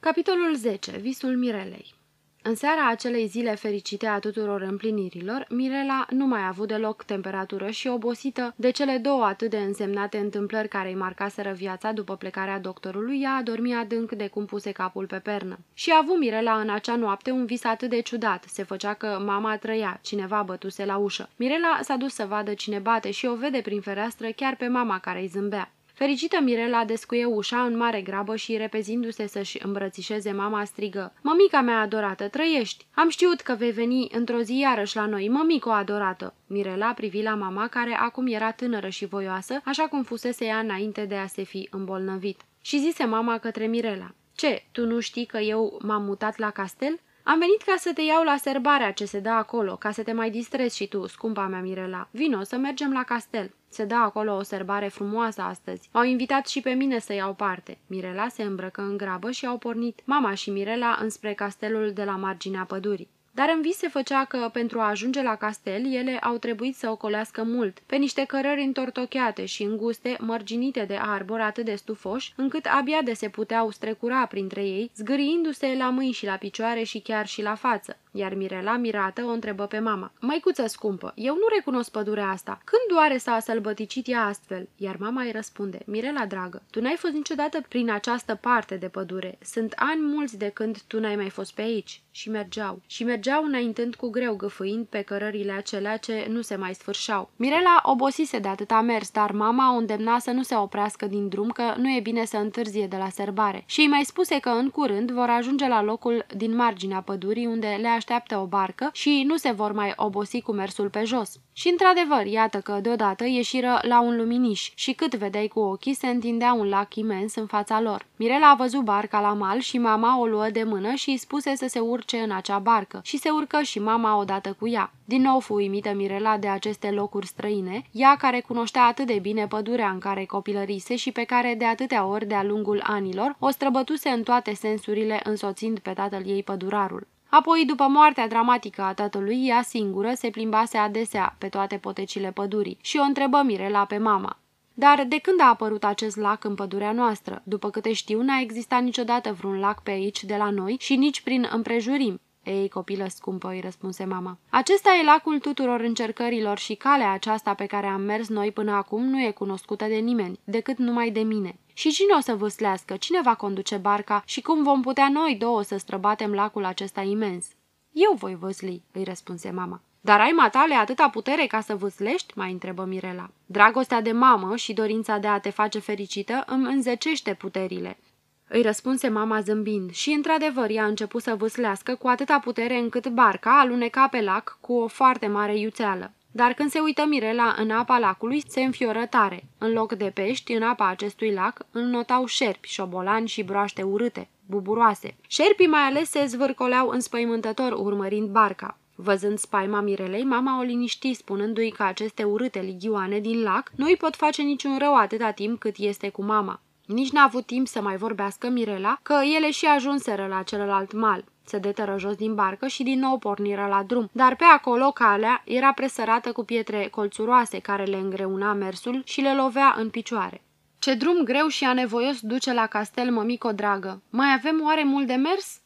Capitolul 10. Visul Mirelei în seara acelei zile fericite a tuturor împlinirilor, Mirela nu mai a avut deloc temperatură și obosită de cele două atât de însemnate întâmplări care îi marcaseră viața după plecarea doctorului, ea a dormit adânc de cum puse capul pe pernă. Și a avut Mirela în acea noapte un vis atât de ciudat, se făcea că mama trăia, cineva bătuse la ușă. Mirela s-a dus să vadă cine bate și o vede prin fereastră chiar pe mama care îi zâmbea. Fericită Mirela descuie ușa în mare grabă și, repezindu-se să-și îmbrățișeze mama, strigă Mămica mea adorată, trăiești! Am știut că vei veni într-o zi iarăși la noi, mămico adorată!" Mirela privi la mama, care acum era tânără și voioasă, așa cum fusese ea înainte de a se fi îmbolnăvit. Și zise mama către Mirela Ce, tu nu știi că eu m-am mutat la castel?" Am venit ca să te iau la serbarea ce se dă acolo, ca să te mai distrezi și tu, scumpa mea Mirela. Vino să mergem la castel. Se dă acolo o serbare frumoasă astăzi. M-au invitat și pe mine să iau parte. Mirela se îmbrăcă în grabă și au pornit mama și Mirela înspre castelul de la marginea pădurii. Dar în vis se făcea că, pentru a ajunge la castel, ele au trebuit să ocolească mult, pe niște cărări întortocheate și înguste, mărginite de arbori atât de stufoși, încât abia de se puteau strecura printre ei, zgâriindu-se la mâini și la picioare și chiar și la față. Iar Mirela, mirată, o întrebă pe mama. Măicuță scumpă, eu nu recunosc pădurea asta. Când doare s-a sălbăticit ea astfel? Iar mama îi răspunde. Mirela, dragă, tu n-ai fost niciodată prin această parte de pădure. Sunt ani mulți de când tu n-ai mai fost pe aici. Și mergeau. Și mergeau înaintând cu greu, gâfâind pe cărările acelea ce nu se mai sfârșeau. Mirela obosise de atâta mers, dar mama o îndemna să nu se oprească din drum, că nu e bine să întârzie de la serbare. Și îi mai spuse că în curând vor ajunge la locul din marginea pădurii unde le așteaptă o barcă și nu se vor mai obosi cu mersul pe jos. Și într-adevăr, iată că deodată ieșiră la un luminiș și cât vedeai cu ochii se întindea un lac imens în fața lor. Mirela a văzut barca la mal și mama o luă de mână și îi spuse să se urce în acea barcă și se urcă și mama odată cu ea. Din nou fu uimită Mirela de aceste locuri străine, ea care cunoștea atât de bine pădurea în care copilărise și pe care de atâtea ori de-a lungul anilor o străbătuse în toate sensurile însoțind pe tatăl ei pădurarul. Apoi, după moartea dramatică a tatălui, ea singură se plimbase adesea pe toate potecile pădurii și o întrebă Mirela pe mama. Dar de când a apărut acest lac în pădurea noastră? După câte știu, n-a existat niciodată vreun lac pe aici de la noi și nici prin împrejurim. Ei, copilă scumpă, îi răspunse mama. Acesta e lacul tuturor încercărilor și calea aceasta pe care am mers noi până acum nu e cunoscută de nimeni, decât numai de mine. Și cine o să vâslească? Cine va conduce barca? Și cum vom putea noi două să străbatem lacul acesta imens? Eu voi văsli, îi răspunse mama. Dar ai matale atâta putere ca să vâslești? mai întrebă Mirela. Dragostea de mamă și dorința de a te face fericită îmi înzecește puterile. Îi răspunse mama zâmbind și, într-adevăr, ea a început să vâslească cu atâta putere încât barca aluneca pe lac cu o foarte mare iuțeală. Dar când se uită Mirela în apa lacului, se înfioră tare. În loc de pești, în apa acestui lac, înnotau șerpi, șobolani și broaște urâte, buburoase. Șerpii mai ales se zvârcoleau înspăimântător urmărind barca. Văzând spaima Mirelei, mama o liniști, spunându-i că aceste urâte ligioane din lac nu îi pot face niciun rău atâta timp cât este cu mama. Nici n-a avut timp să mai vorbească Mirela, că ele și ajunseră la celălalt mal. Se deteră jos din barcă și din nou porniră la drum, dar pe acolo calea era presărată cu pietre colțuroase care le îngreuna mersul și le lovea în picioare. Ce drum greu și anevoios duce la castel, mămico dragă! Mai avem oare mult de mers?"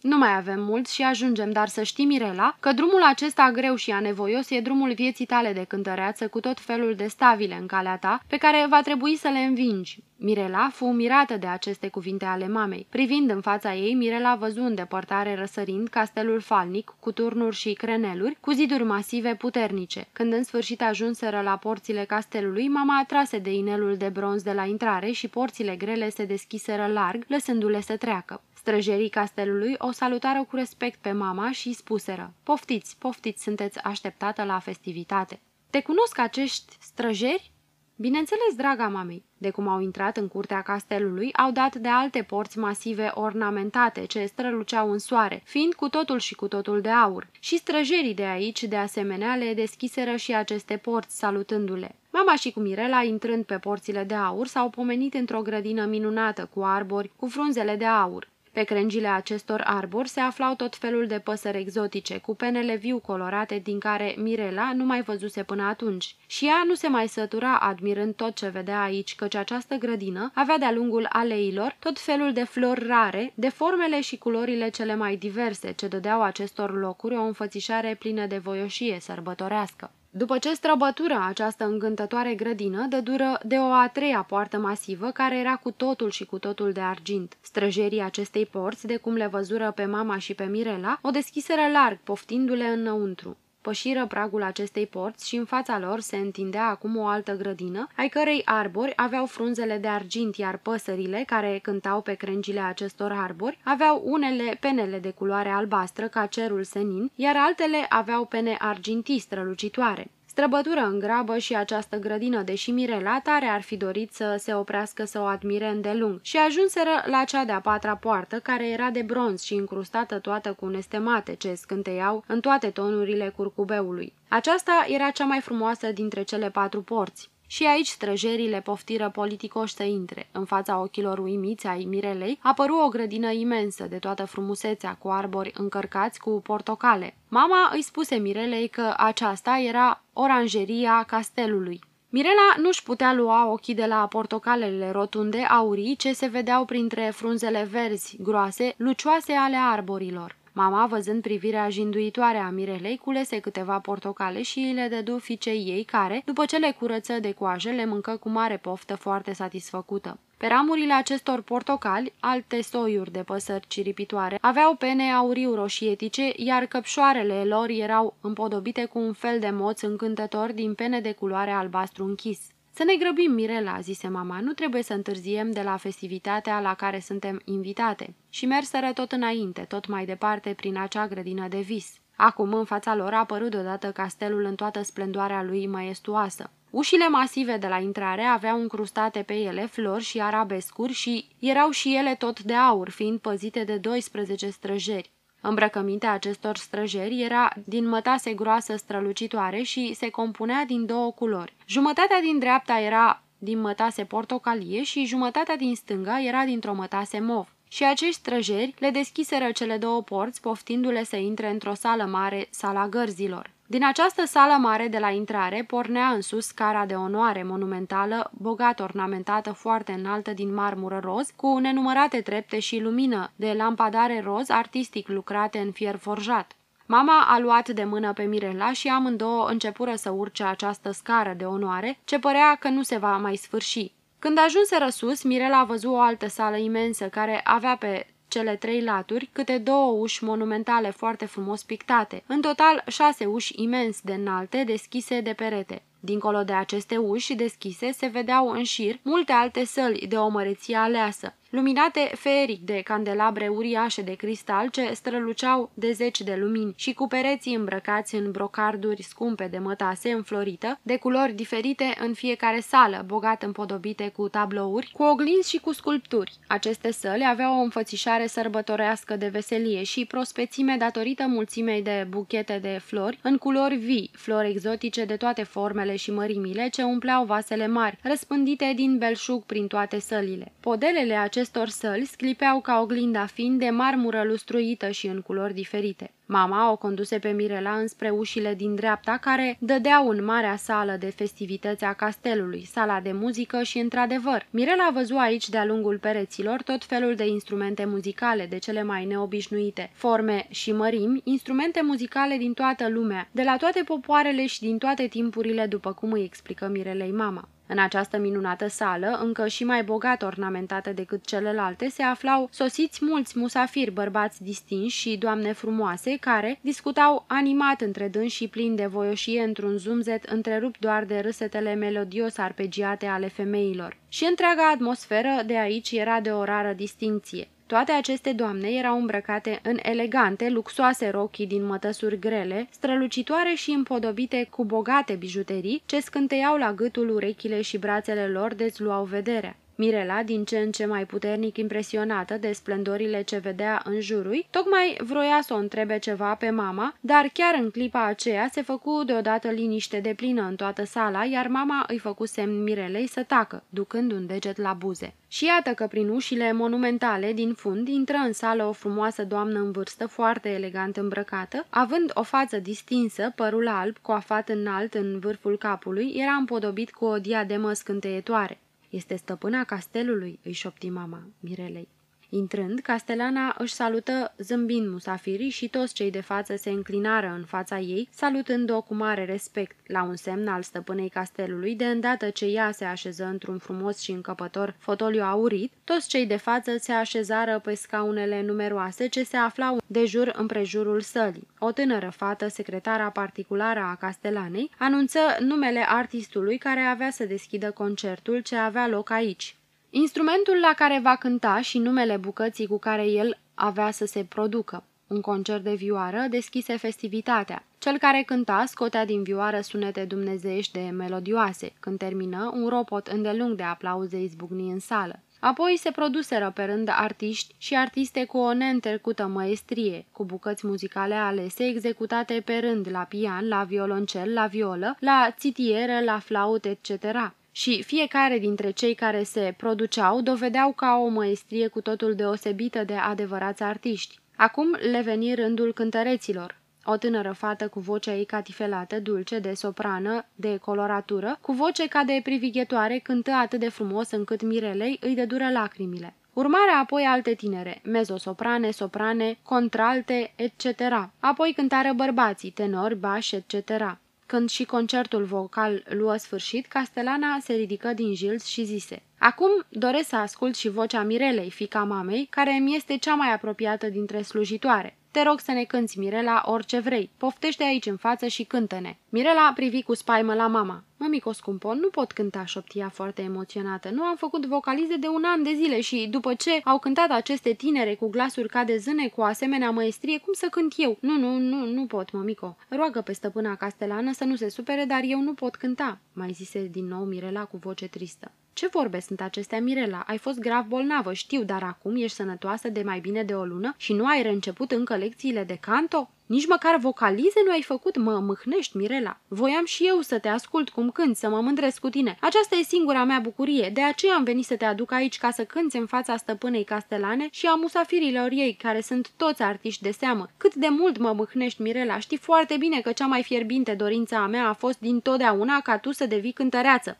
Nu mai avem mult și ajungem, dar să știi, Mirela, că drumul acesta greu și anevoios e drumul vieții tale de cântăreață cu tot felul de stavile în calea ta, pe care va trebui să le învingi. Mirela fu mirată de aceste cuvinte ale mamei. Privind în fața ei, Mirela văzu în depărtare răsărind castelul falnic, cu turnuri și creneluri, cu ziduri masive puternice. Când în sfârșit ajunseră la porțile castelului, mama atrase de inelul de bronz de la intrare și porțile grele se deschiseră larg, lăsându-le să treacă. Străjerii castelului o salutară cu respect pe mama și spuseră, Poftiți, poftiți, sunteți așteptată la festivitate. Te cunosc acești străjeri? Bineînțeles, draga mamei, de cum au intrat în curtea castelului, au dat de alte porți masive ornamentate ce străluceau în soare, fiind cu totul și cu totul de aur. Și străjerii de aici, de asemenea, le deschiseră și aceste porți, salutându-le. Mama și cu Mirela, intrând pe porțile de aur, s-au pomenit într-o grădină minunată cu arbori, cu frunzele de aur. Pe crengile acestor arbori se aflau tot felul de păsări exotice, cu penele viu colorate din care Mirela nu mai văzuse până atunci. Și ea nu se mai sătura admirând tot ce vedea aici, căci această grădină avea de-a lungul aleilor tot felul de flori rare, de formele și culorile cele mai diverse, ce dădeau acestor locuri o înfățișare plină de voioșie sărbătorească. După ce străbătură această îngântătoare grădină, dă dură de o a treia poartă masivă, care era cu totul și cu totul de argint. Străjerii acestei porți, de cum le văzură pe mama și pe Mirela, o deschiseră larg, poftindu-le înăuntru. Pășiră pragul acestei porți și în fața lor se întindea acum o altă grădină, ai cărei arbori aveau frunzele de argint, iar păsările, care cântau pe crengile acestor arbori, aveau unele penele de culoare albastră ca cerul senin, iar altele aveau pene argintii strălucitoare. Străbătură în grabă și această grădină, deși Mirela tare ar fi dorit să se oprească să o admire îndelung și ajunseră la cea de-a patra poartă, care era de bronz și încrustată toată cu nestemate ce scânteiau în toate tonurile curcubeului. Aceasta era cea mai frumoasă dintre cele patru porți. Și aici străjerii le poftiră politicoși să intre. În fața ochilor uimiți ai Mirelei apăru o grădină imensă de toată frumusețea, cu arbori încărcați cu portocale. Mama îi spuse Mirelei că aceasta era oranjeria castelului. Mirela nu-și putea lua ochii de la portocalele rotunde aurii ce se vedeau printre frunzele verzi, groase, lucioase ale arborilor. Mama, văzând privirea jinduitoare a Mirelei, culese câteva portocale și îi le dădu fiicei ei, care, după ce le curăță de coajă, le mâncă cu mare poftă foarte satisfăcută. Pe ramurile acestor portocali, alte soiuri de păsări ciripitoare aveau pene auriu roșietice, iar căpșoarele lor erau împodobite cu un fel de moț încântător din pene de culoare albastru închis. Să ne grăbim, Mirela," zise mama, nu trebuie să întârziem de la festivitatea la care suntem invitate. Și merseră tot înainte, tot mai departe, prin acea grădină de vis. Acum, în fața lor, a apărut deodată castelul în toată splendoarea lui maestuoasă. Ușile masive de la intrare aveau încrustate pe ele flori și arabescuri și erau și ele tot de aur, fiind păzite de 12 străjeri. Îmbrăcămintea acestor străjeri era din mătase groasă strălucitoare și se compunea din două culori. Jumătatea din dreapta era din mătase portocalie și jumătatea din stânga era dintr-o mătase mov. Și acești străjeri le deschiseră cele două porți, poftindu-le să intre într-o sală mare, sala gărzilor. Din această sală mare de la intrare pornea în sus scara de onoare monumentală, bogat ornamentată foarte înaltă din marmură roz, cu nenumărate trepte și lumină de lampadare roz artistic lucrate în fier forjat. Mama a luat de mână pe Mirela și amândouă începură să urce această scară de onoare, ce părea că nu se va mai sfârși. Când ajunseră sus, Mirela a văzut o altă sală imensă care avea pe cele trei laturi, câte două uși monumentale foarte frumos pictate, în total șase uși imens de înalte, deschise de perete. Dincolo de aceste uși deschise se vedeau în șir multe alte săli de o măreție aleasă luminate feeric de candelabre uriașe de cristal ce străluceau de zeci de lumini și cu pereții îmbrăcați în brocarduri scumpe de mătase înflorită, de culori diferite în fiecare sală, bogat împodobite cu tablouri, cu oglinzi și cu sculpturi. Aceste săli aveau o înfățișare sărbătorească de veselie și prospețime datorită mulțimei de buchete de flori în culori vii, flori exotice de toate formele și mărimile ce umpleau vasele mari, răspândite din belșug prin toate sălile. Podelele acestea acestor săli sclipeau ca oglinda fiind de marmură lustruită și în culori diferite. Mama o conduse pe Mirela înspre ușile din dreapta care dădeau în marea sală de festivități a castelului, sala de muzică și, într-adevăr, Mirela a văzut aici de-a lungul pereților tot felul de instrumente muzicale de cele mai neobișnuite, forme și mărimi, instrumente muzicale din toată lumea, de la toate popoarele și din toate timpurile, după cum îi explică Mirelei mama. În această minunată sală, încă și mai bogat ornamentată decât celelalte, se aflau sosiți mulți musafiri bărbați distinși și doamne frumoase, care discutau animat între dânsi și plini de voioșie într-un zumzet întrerupt doar de râsetele melodios arpegiate ale femeilor. Și întreaga atmosferă de aici era de o rară distinție. Toate aceste doamne erau îmbrăcate în elegante, luxoase rochii din mătăsuri grele, strălucitoare și împodobite cu bogate bijuterii, ce scânteiau la gâtul urechile și brațele lor dezluau vederea. Mirela, din ce în ce mai puternic impresionată de splendorile ce vedea în jurul, tocmai vroia să o întrebe ceva pe mama, dar chiar în clipa aceea se făcu deodată liniște de plină în toată sala, iar mama îi făcu semn Mirelei să tacă, ducând un deget la buze. Și iată că prin ușile monumentale din fund intră în sală o frumoasă doamnă în vârstă, foarte elegant îmbrăcată, având o față distinsă, părul alb, coafat înalt în vârful capului, era împodobit cu o diademă scânteietoare. Este stăpâna castelului, îi șopti mama Mirelei. Intrând, Castelana își salută zâmbind musafirii și toți cei de față se înclinară în fața ei, salutând-o cu mare respect, la un semn al stăpânei castelului, de îndată ce ea se așeză într-un frumos și încăpător fotoliu aurit, toți cei de față se așezară pe scaunele numeroase ce se aflau de jur împrejurul sălii. O tânără fată, secretara particulară a Castelanei, anunță numele artistului care avea să deschidă concertul ce avea loc aici. Instrumentul la care va cânta și numele bucății cu care el avea să se producă. Un concert de vioară deschise festivitatea. Cel care cânta scotea din vioară sunete dumnezeiești de melodioase. Când termină, un ropot îndelung de aplauze izbucni în sală. Apoi se produseră pe rând artiști și artiste cu o neîntrecută măestrie, cu bucăți muzicale alese executate pe rând la pian, la violoncel, la violă, la țitieră, la flaut, etc și fiecare dintre cei care se produceau dovedeau ca o măestrie cu totul deosebită de adevărați artiști. Acum le veni rândul cântăreților. O tânără fată cu vocea ei catifelată, dulce, de soprană, de coloratură, cu voce ca de privighetoare, cântă atât de frumos încât Mirelei îi dedură lacrimile. Urmare apoi alte tinere, mezosoprane, soprane, contralte, etc. Apoi cântare bărbații, tenori, bași, etc. Când și concertul vocal luă sfârșit, Castelana se ridică din jils și zise Acum doresc să ascult și vocea Mirelei, fica mamei, care mi este cea mai apropiată dintre slujitoare. Te rog să ne cânți, Mirela, orice vrei. Poftește aici în față și cântă-ne. Mirela privi cu spaimă la mama. Mămico scumpo, nu pot cânta, șoptia foarte emoționată. Nu am făcut vocalize de un an de zile și, după ce au cântat aceste tinere cu glasuri ca de zâne, cu asemenea măestrie, cum să cânt eu? Nu, nu, nu, nu pot, mămico. Roagă pe stăpâna castelană să nu se supere, dar eu nu pot cânta, mai zise din nou Mirela cu voce tristă. Ce vorbe sunt acestea, Mirela? Ai fost grav bolnavă, știu, dar acum ești sănătoasă de mai bine de o lună și nu ai reînceput încă lecțiile de canto? Nici măcar vocalize nu ai făcut, mă mâhnești, Mirela. Voiam și eu să te ascult cum cânti, să mă mândresc cu tine. Aceasta e singura mea bucurie, de aceea am venit să te aduc aici ca să cânți în fața stăpânei castelane și a musafirilor ei, care sunt toți artiști de seamă. Cât de mult mă mâhnești, Mirela, știi foarte bine că cea mai fierbinte dorință a mea a fost din totdeauna ca tu să devii cântăreață.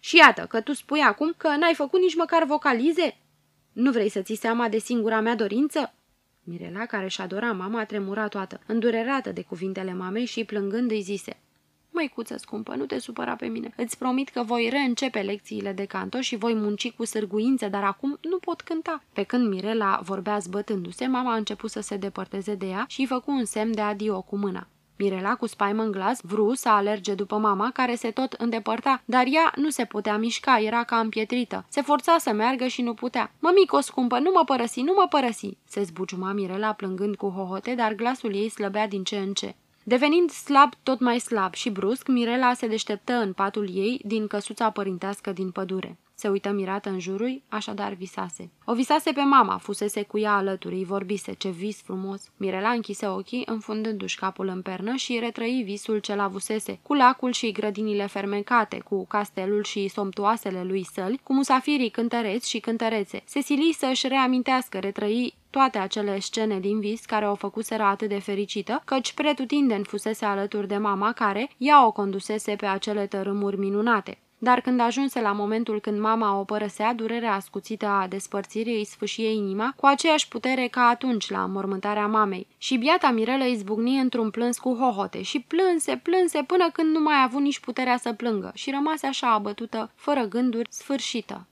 Și iată că tu spui acum că n-ai făcut nici măcar vocalize? Nu vrei să ți seama de singura mea dorință? Mirela, care își adora mama, a tremurat toată, îndurerată de cuvintele mamei și plângând îi zise Măicuță scumpă, nu te supăra pe mine. Îți promit că voi reîncepe lecțiile de canto și voi munci cu sârguință, dar acum nu pot cânta. Pe când Mirela vorbea zbătându-se, mama a început să se depărteze de ea și făcu un semn de adio cu mâna. Mirela, cu spaimă în glas, vru să alerge după mama, care se tot îndepărta, dar ea nu se putea mișca, era ca împietrită. Se forța să meargă și nu putea. Mămico scumpă, nu mă părăsi, nu mă părăsi!" se zbuciuma Mirela plângând cu hohote, dar glasul ei slăbea din ce în ce. Devenind slab, tot mai slab și brusc, Mirela se deșteptă în patul ei din căsuța părintească din pădure. Se uită mirată în jurul, așadar visase. O visase pe mama, fusese cu ea alături, îi vorbise, ce vis frumos. Mirela închise ochii, înfundându-și capul în pernă și retrăi visul ce l-avusese, cu lacul și grădinile fermecate, cu castelul și somptuoasele lui săli, cu musafirii cântăreți și cântărețe. Se sili să-și reamintească, retrăi toate acele scene din vis care o făcuseră atât de fericită, căci pretutindeni fusese alături de mama care ea o condusese pe acele tărâmuri minunate. Dar când ajunse la momentul când mama o părăsea, durerea ascuțită a despărțirii îi sfâșie inima cu aceeași putere ca atunci la mormântarea mamei. Și biata Mirela izbucni într-un plâns cu hohote și plânse, plânse până când nu mai a avut nici puterea să plângă și rămase așa abătută, fără gânduri, sfârșită.